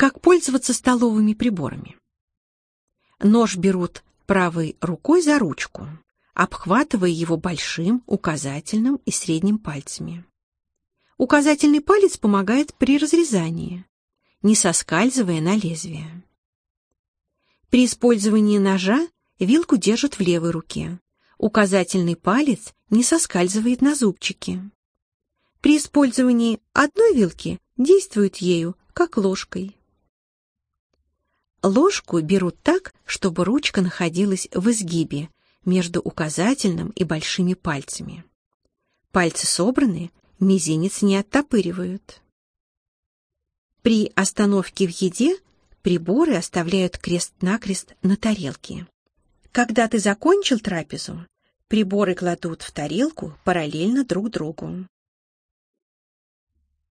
Как пользоваться столовыми приборами? Нож берут правой рукой за ручку, обхватывая его большим, указательным и средним пальцами. Указательный палец помогает при разрезании, не соскальзывая на лезвие. При использовании ножа вилку держат в левой руке. Указательный палец не соскальзывает на зубчики. При использовании одной вилки действуют ею, как ложкой. Ложку берут так, чтобы ручка находилась в изгибе между указательным и большими пальцами. Пальцы собраны, мизинец не оттопыривают. При остановке в еде приборы оставляют крест-накрест на тарелке. Когда ты закончил трапезу, приборы кладут в тарелку параллельно друг другу.